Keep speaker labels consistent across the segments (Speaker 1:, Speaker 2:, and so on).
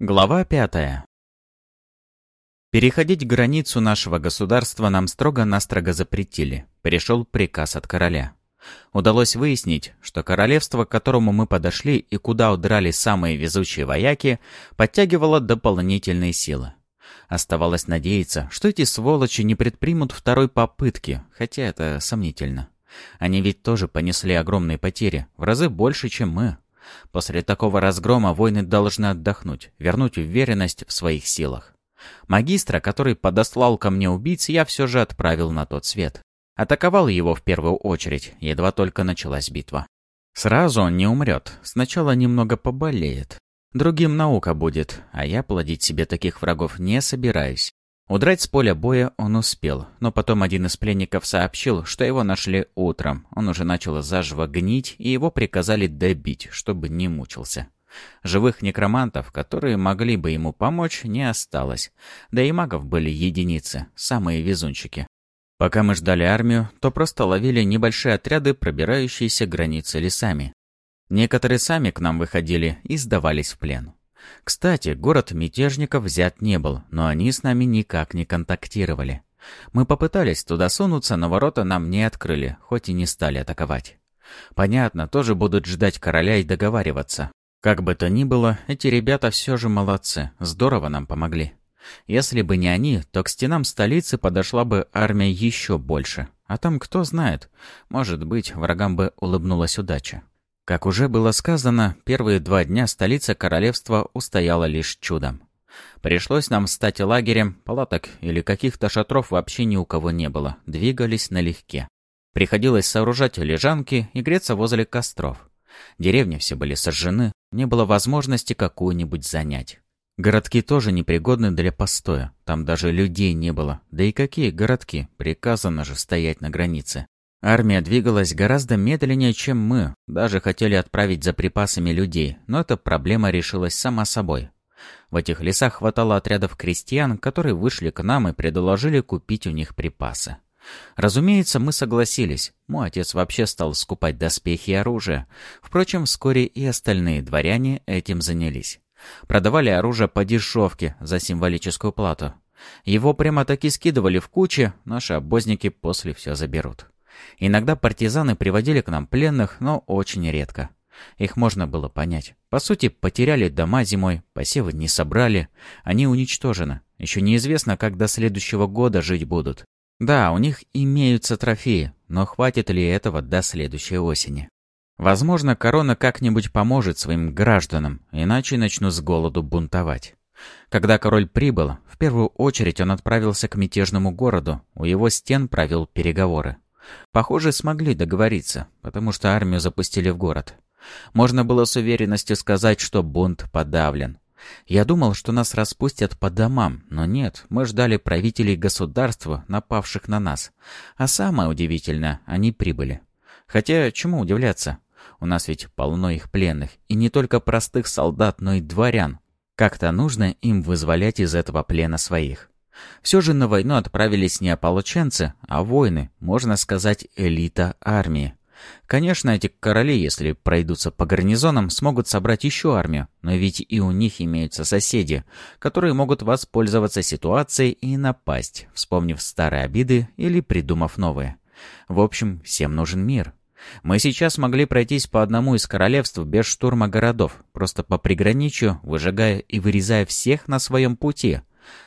Speaker 1: Глава пятая. Переходить границу нашего государства нам строго-настрого запретили. Перешел приказ от короля. Удалось выяснить, что королевство, к которому мы подошли и куда удрали самые везучие вояки, подтягивало дополнительные силы. Оставалось надеяться, что эти сволочи не предпримут второй попытки, хотя это сомнительно. Они ведь тоже понесли огромные потери, в разы больше, чем мы. После такого разгрома воины должны отдохнуть, вернуть уверенность в своих силах. Магистра, который подослал ко мне убийц, я все же отправил на тот свет. Атаковал его в первую очередь, едва только началась битва. Сразу он не умрет, сначала немного поболеет. Другим наука будет, а я плодить себе таких врагов не собираюсь. Удрать с поля боя он успел, но потом один из пленников сообщил, что его нашли утром. Он уже начал заживо гнить, и его приказали добить, чтобы не мучился. Живых некромантов, которые могли бы ему помочь, не осталось. Да и магов были единицы, самые везунчики. Пока мы ждали армию, то просто ловили небольшие отряды, пробирающиеся границы лесами. Некоторые сами к нам выходили и сдавались в плен. Кстати, город мятежников взят не был, но они с нами никак не контактировали. Мы попытались туда сунуться, но ворота нам не открыли, хоть и не стали атаковать. Понятно, тоже будут ждать короля и договариваться. Как бы то ни было, эти ребята все же молодцы, здорово нам помогли. Если бы не они, то к стенам столицы подошла бы армия еще больше. А там кто знает, может быть, врагам бы улыбнулась удача. Как уже было сказано, первые два дня столица королевства устояла лишь чудом. Пришлось нам стать лагерем, палаток или каких-то шатров вообще ни у кого не было, двигались налегке. Приходилось сооружать лежанки и греться возле костров. Деревни все были сожжены, не было возможности какую-нибудь занять. Городки тоже непригодны для постоя, там даже людей не было. Да и какие городки, приказано же стоять на границе. Армия двигалась гораздо медленнее, чем мы. Даже хотели отправить за припасами людей, но эта проблема решилась сама собой. В этих лесах хватало отрядов крестьян, которые вышли к нам и предложили купить у них припасы. Разумеется, мы согласились. Мой отец вообще стал скупать доспехи и оружие. Впрочем, вскоре и остальные дворяне этим занялись. Продавали оружие по дешевке за символическую плату. Его прямо-таки скидывали в кучи, наши обозники после все заберут. Иногда партизаны приводили к нам пленных, но очень редко. Их можно было понять. По сути, потеряли дома зимой, посевы не собрали, они уничтожены. Еще неизвестно, как до следующего года жить будут. Да, у них имеются трофеи, но хватит ли этого до следующей осени? Возможно, корона как-нибудь поможет своим гражданам, иначе начну с голоду бунтовать. Когда король прибыл, в первую очередь он отправился к мятежному городу, у его стен провел переговоры. Похоже, смогли договориться, потому что армию запустили в город. Можно было с уверенностью сказать, что бунт подавлен. Я думал, что нас распустят по домам, но нет, мы ждали правителей государства, напавших на нас. А самое удивительное, они прибыли. Хотя, чему удивляться? У нас ведь полно их пленных, и не только простых солдат, но и дворян. Как-то нужно им вызволять из этого плена своих. Все же на войну отправились не ополченцы, а воины, можно сказать, элита армии. Конечно, эти короли, если пройдутся по гарнизонам, смогут собрать еще армию, но ведь и у них имеются соседи, которые могут воспользоваться ситуацией и напасть, вспомнив старые обиды или придумав новые. В общем, всем нужен мир. Мы сейчас могли пройтись по одному из королевств без штурма городов, просто по приграничью, выжигая и вырезая всех на своем пути.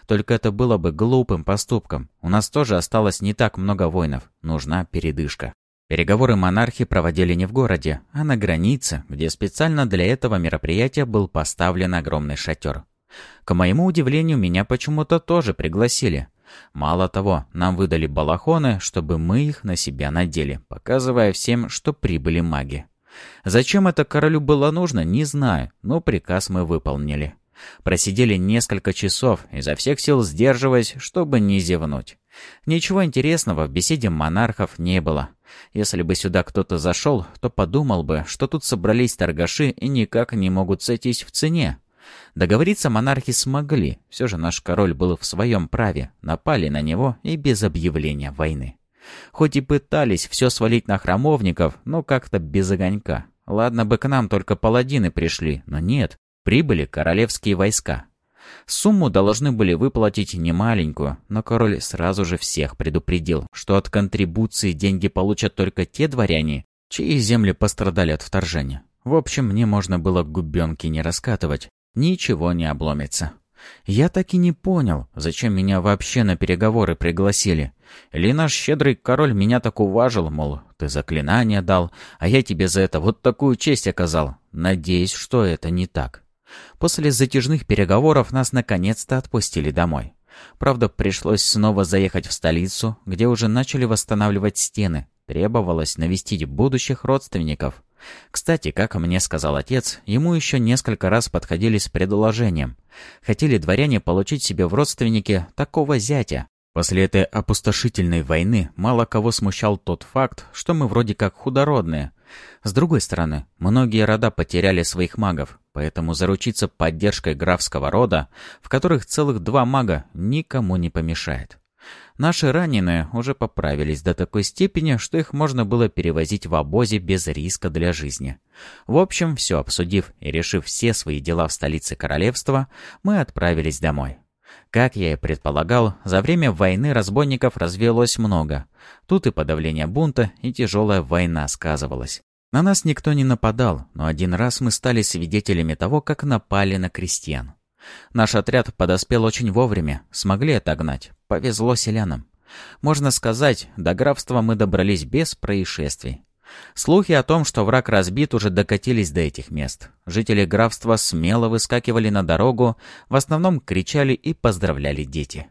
Speaker 1: Только это было бы глупым поступком. У нас тоже осталось не так много воинов. Нужна передышка. Переговоры монархи проводили не в городе, а на границе, где специально для этого мероприятия был поставлен огромный шатер. К моему удивлению, меня почему-то тоже пригласили. Мало того, нам выдали балахоны, чтобы мы их на себя надели, показывая всем, что прибыли маги. Зачем это королю было нужно, не знаю, но приказ мы выполнили. Просидели несколько часов, изо всех сил сдерживаясь, чтобы не зевнуть. Ничего интересного в беседе монархов не было. Если бы сюда кто-то зашел, то подумал бы, что тут собрались торгаши и никак не могут сойтись в цене. Договориться монархи смогли, все же наш король был в своем праве, напали на него и без объявления войны. Хоть и пытались все свалить на храмовников, но как-то без огонька. Ладно бы к нам только паладины пришли, но нет, Прибыли королевские войска. Сумму должны были выплатить немаленькую, но король сразу же всех предупредил, что от контрибуции деньги получат только те дворяне, чьи земли пострадали от вторжения. В общем, мне можно было губенки не раскатывать, ничего не обломится. Я так и не понял, зачем меня вообще на переговоры пригласили. Или наш щедрый король меня так уважил, мол, ты заклинание дал, а я тебе за это вот такую честь оказал. Надеюсь, что это не так. После затяжных переговоров нас наконец-то отпустили домой. Правда, пришлось снова заехать в столицу, где уже начали восстанавливать стены. Требовалось навестить будущих родственников. Кстати, как мне сказал отец, ему еще несколько раз подходили с предложением. Хотели дворяне получить себе в родственники такого зятя. После этой опустошительной войны мало кого смущал тот факт, что мы вроде как худородные. С другой стороны, многие рода потеряли своих магов, поэтому заручиться поддержкой графского рода, в которых целых два мага, никому не помешает. Наши раненые уже поправились до такой степени, что их можно было перевозить в обозе без риска для жизни. В общем, все обсудив и решив все свои дела в столице королевства, мы отправились домой. Как я и предполагал, за время войны разбойников развелось много. Тут и подавление бунта, и тяжелая война сказывалась. На нас никто не нападал, но один раз мы стали свидетелями того, как напали на крестьян. Наш отряд подоспел очень вовремя, смогли отогнать. Повезло селянам. Можно сказать, до графства мы добрались без происшествий. Слухи о том, что враг разбит, уже докатились до этих мест. Жители графства смело выскакивали на дорогу, в основном кричали и поздравляли дети.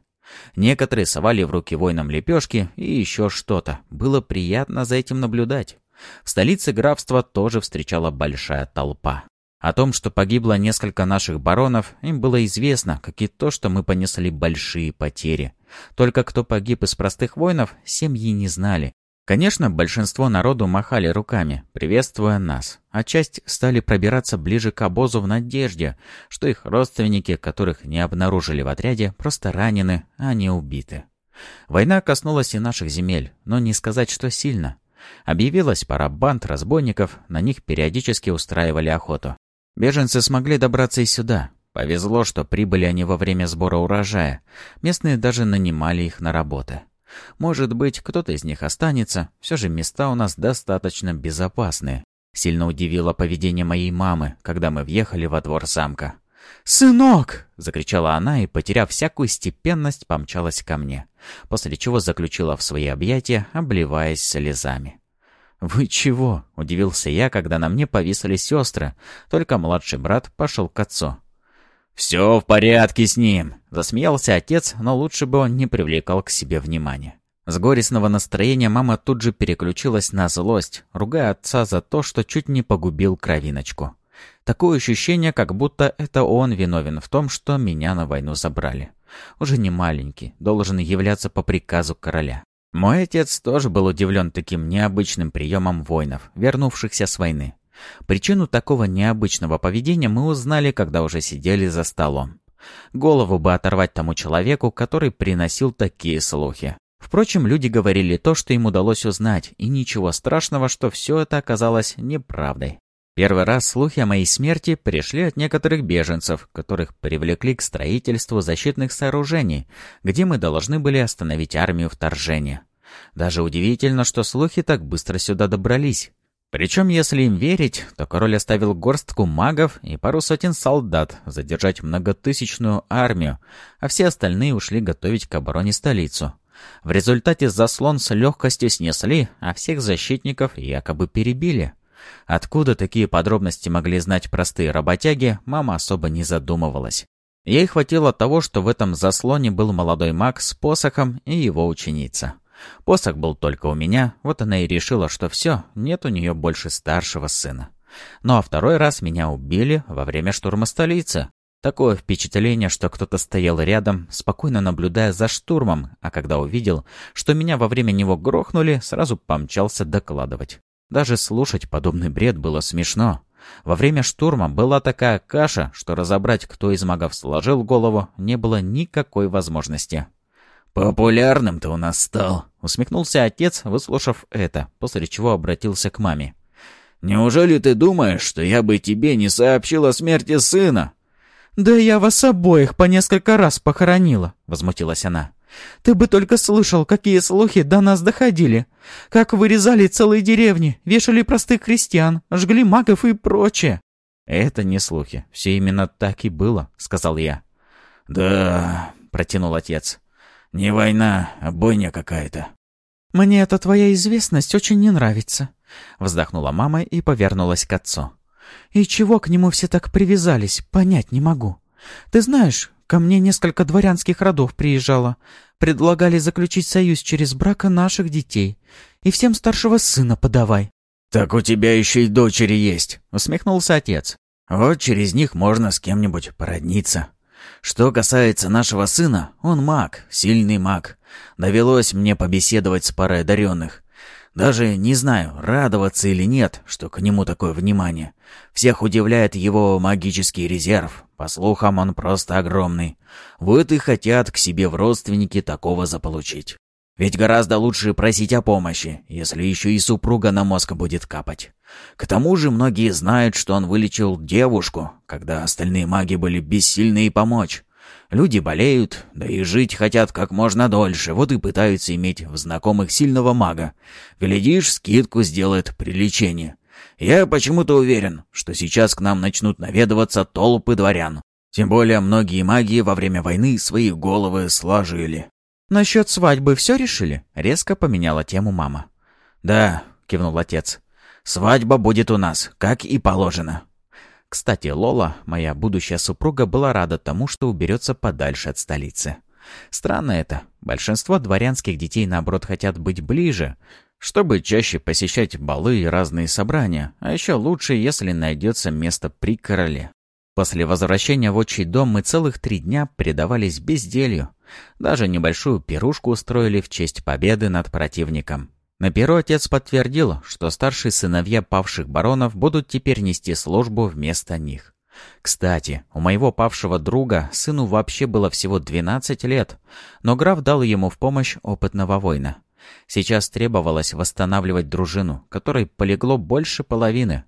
Speaker 1: Некоторые совали в руки воинам лепешки и еще что-то. Было приятно за этим наблюдать. В столице графства тоже встречала большая толпа. О том, что погибло несколько наших баронов, им было известно, как и то, что мы понесли большие потери. Только кто погиб из простых воинов, семьи не знали. Конечно, большинство народу махали руками, приветствуя нас, а часть стали пробираться ближе к обозу в надежде, что их родственники, которых не обнаружили в отряде, просто ранены, а не убиты. Война коснулась и наших земель, но не сказать, что сильно. Объявилась пара банд разбойников, на них периодически устраивали охоту. Беженцы смогли добраться и сюда. Повезло, что прибыли они во время сбора урожая. Местные даже нанимали их на работы. Может быть, кто-то из них останется. Все же места у нас достаточно безопасные. Сильно удивило поведение моей мамы, когда мы въехали во двор замка. «Сынок!» — закричала она и, потеряв всякую степенность, помчалась ко мне, после чего заключила в свои объятия, обливаясь слезами. «Вы чего?» — удивился я, когда на мне повисли сестры. Только младший брат пошел к отцу. «Все в порядке с ним!» — засмеялся отец, но лучше бы он не привлекал к себе внимания. С горестного настроения мама тут же переключилась на злость, ругая отца за то, что чуть не погубил кровиночку. Такое ощущение, как будто это он виновен в том, что меня на войну забрали. Уже не маленький, должен являться по приказу короля. Мой отец тоже был удивлен таким необычным приемом воинов, вернувшихся с войны. Причину такого необычного поведения мы узнали, когда уже сидели за столом. Голову бы оторвать тому человеку, который приносил такие слухи. Впрочем, люди говорили то, что им удалось узнать, и ничего страшного, что все это оказалось неправдой. Первый раз слухи о моей смерти пришли от некоторых беженцев, которых привлекли к строительству защитных сооружений, где мы должны были остановить армию вторжения. Даже удивительно, что слухи так быстро сюда добрались. Причем, если им верить, то король оставил горстку магов и пару сотен солдат задержать многотысячную армию, а все остальные ушли готовить к обороне столицу. В результате заслон с легкостью снесли, а всех защитников якобы перебили. Откуда такие подробности могли знать простые работяги, мама особо не задумывалась. Ей хватило того, что в этом заслоне был молодой маг с посохом и его ученица. Посох был только у меня, вот она и решила, что все, нет у нее больше старшего сына. Ну а второй раз меня убили во время штурма столицы. Такое впечатление, что кто-то стоял рядом, спокойно наблюдая за штурмом, а когда увидел, что меня во время него грохнули, сразу помчался докладывать. Даже слушать подобный бред было смешно. Во время штурма была такая каша, что разобрать, кто из магов сложил голову, не было никакой возможности. «Популярным ты у нас стал», — усмехнулся отец, выслушав это, после чего обратился к маме.
Speaker 2: Неужели ты думаешь, что я бы тебе не сообщил о смерти сына?»
Speaker 1: «Да я вас обоих по несколько раз похоронила», — возмутилась она. «Ты бы только слышал, какие слухи до нас доходили. Как вырезали целые деревни, вешали простых крестьян, жгли магов и прочее». «Это не слухи. Все именно так и было», — сказал я.
Speaker 2: «Да», — протянул отец. «Не война, а бойня какая-то».
Speaker 1: «Мне эта твоя известность очень не нравится», — вздохнула мама и повернулась к отцу. «И чего к нему все так привязались, понять не могу. Ты знаешь, ко мне несколько дворянских родов приезжало. Предлагали заключить союз через брака наших детей. И всем старшего сына подавай».
Speaker 2: «Так у тебя еще и дочери есть», — усмехнулся отец. «Вот через них можно с кем-нибудь породниться». Что касается нашего сына, он маг, сильный маг. Довелось мне побеседовать с парой одаренных. Даже не знаю, радоваться или нет, что к нему такое внимание. Всех удивляет его магический резерв. По слухам, он просто огромный. Вот и хотят к себе в родственники такого заполучить. Ведь гораздо лучше просить о помощи, если еще и супруга на мозг будет капать. К тому же многие знают, что он вылечил девушку, когда остальные маги были бессильны ей помочь. Люди болеют, да и жить хотят как можно дольше, вот и пытаются иметь в знакомых сильного мага. Глядишь, скидку сделает при лечении. Я почему-то уверен, что сейчас к нам начнут наведываться толпы дворян. Тем более многие маги во время войны свои головы сложили.
Speaker 1: «Насчет свадьбы все решили?» — резко поменяла тему мама.
Speaker 2: «Да», — кивнул отец. «Свадьба будет у нас, как и положено».
Speaker 1: Кстати, Лола, моя будущая супруга, была рада тому, что уберется подальше от столицы. Странно это. Большинство дворянских детей, наоборот, хотят быть ближе, чтобы чаще посещать балы и разные собрания, а еще лучше, если найдется место при короле. После возвращения в отчий дом мы целых три дня предавались безделью. Даже небольшую пирушку устроили в честь победы над противником. На перу отец подтвердил, что старшие сыновья павших баронов будут теперь нести службу вместо них. Кстати, у моего павшего друга сыну вообще было всего 12 лет, но граф дал ему в помощь опытного воина. Сейчас требовалось восстанавливать дружину, которой полегло больше половины.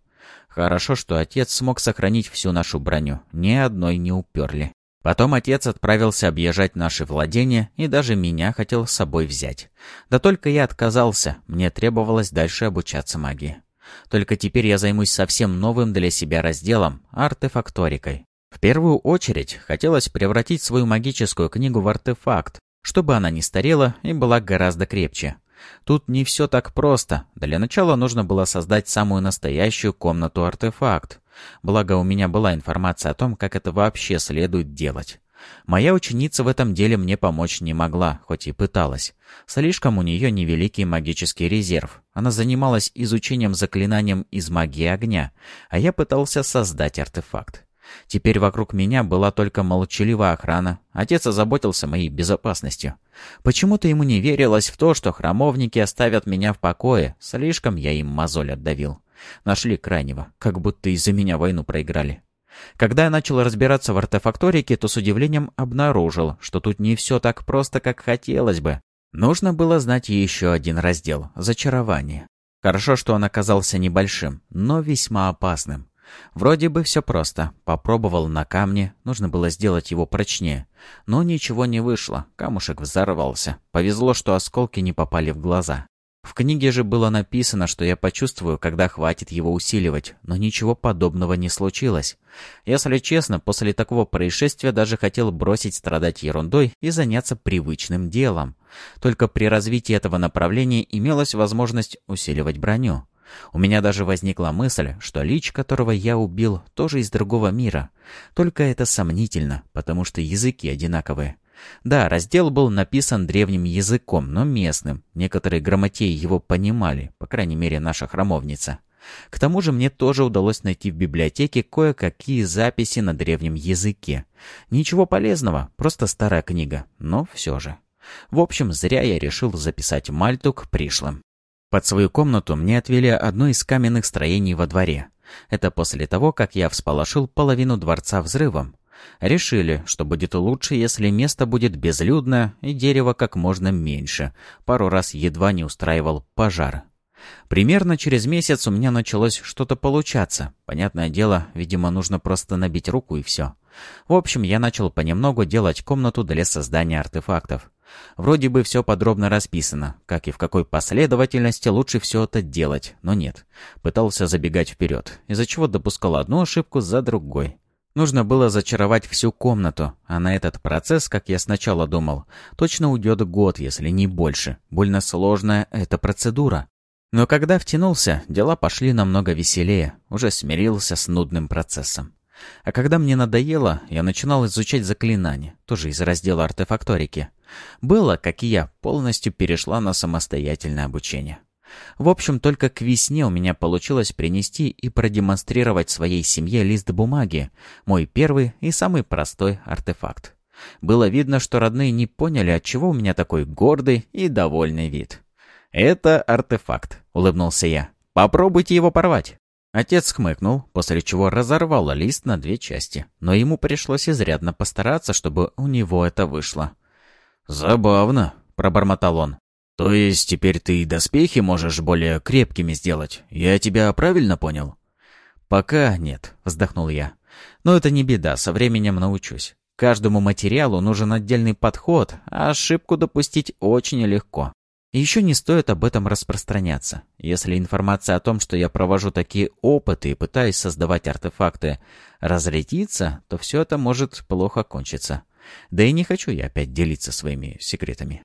Speaker 1: Хорошо, что отец смог сохранить всю нашу броню, ни одной не уперли. Потом отец отправился объезжать наши владения и даже меня хотел с собой взять. Да только я отказался, мне требовалось дальше обучаться магии. Только теперь я займусь совсем новым для себя разделом – артефакторикой. В первую очередь хотелось превратить свою магическую книгу в артефакт, чтобы она не старела и была гораздо крепче. Тут не все так просто. Для начала нужно было создать самую настоящую комнату-артефакт. Благо, у меня была информация о том, как это вообще следует делать. Моя ученица в этом деле мне помочь не могла, хоть и пыталась. Слишком у нее невеликий магический резерв. Она занималась изучением заклинанием из магии огня, а я пытался создать артефакт. Теперь вокруг меня была только молчаливая охрана. Отец озаботился моей безопасностью. Почему-то ему не верилось в то, что храмовники оставят меня в покое. Слишком я им мозоль отдавил. Нашли крайнего, как будто из-за меня войну проиграли. Когда я начал разбираться в артефакторике, то с удивлением обнаружил, что тут не все так просто, как хотелось бы. Нужно было знать еще один раздел — зачарование. Хорошо, что он оказался небольшим, но весьма опасным. Вроде бы все просто. Попробовал на камне, нужно было сделать его прочнее. Но ничего не вышло, камушек взорвался. Повезло, что осколки не попали в глаза. В книге же было написано, что я почувствую, когда хватит его усиливать, но ничего подобного не случилось. Если честно, после такого происшествия даже хотел бросить страдать ерундой и заняться привычным делом. Только при развитии этого направления имелась возможность усиливать броню. У меня даже возникла мысль, что Лич, которого я убил, тоже из другого мира. Только это сомнительно, потому что языки одинаковые. Да, раздел был написан древним языком, но местным. Некоторые грамотеи его понимали, по крайней мере, наша храмовница. К тому же мне тоже удалось найти в библиотеке кое-какие записи на древнем языке. Ничего полезного, просто старая книга, но все же. В общем, зря я решил записать Мальту к пришлым. Под свою комнату мне отвели одно из каменных строений во дворе. Это после того, как я всполошил половину дворца взрывом. Решили, что будет лучше, если место будет безлюдно и дерево как можно меньше. Пару раз едва не устраивал пожар. Примерно через месяц у меня началось что-то получаться. Понятное дело, видимо, нужно просто набить руку и все. В общем, я начал понемногу делать комнату для создания артефактов. Вроде бы все подробно расписано, как и в какой последовательности лучше все это делать, но нет. Пытался забегать вперед, из-за чего допускал одну ошибку за другой. Нужно было зачаровать всю комнату, а на этот процесс, как я сначала думал, точно уйдет год, если не больше. Больно сложная эта процедура. Но когда втянулся, дела пошли намного веселее, уже смирился с нудным процессом. А когда мне надоело, я начинал изучать заклинания, тоже из раздела артефакторики. Было, как и я, полностью перешла на самостоятельное обучение. В общем, только к весне у меня получилось принести и продемонстрировать своей семье лист бумаги, мой первый и самый простой артефакт. Было видно, что родные не поняли, отчего у меня такой гордый и довольный вид. «Это артефакт», — улыбнулся я. «Попробуйте его порвать». Отец хмыкнул, после чего разорвал лист на две части, но ему пришлось изрядно постараться, чтобы у него это вышло.
Speaker 2: «Забавно», — пробормотал он. «То есть теперь ты доспехи можешь более крепкими сделать? Я тебя правильно понял?»
Speaker 1: «Пока нет», — вздохнул я. «Но это не беда, со временем научусь. Каждому материалу нужен отдельный подход, а ошибку допустить очень легко. И еще не стоит об этом распространяться. Если информация о том, что я провожу такие опыты и пытаюсь создавать артефакты, разрядится, то все это может плохо кончиться. Да и не хочу я опять делиться своими секретами.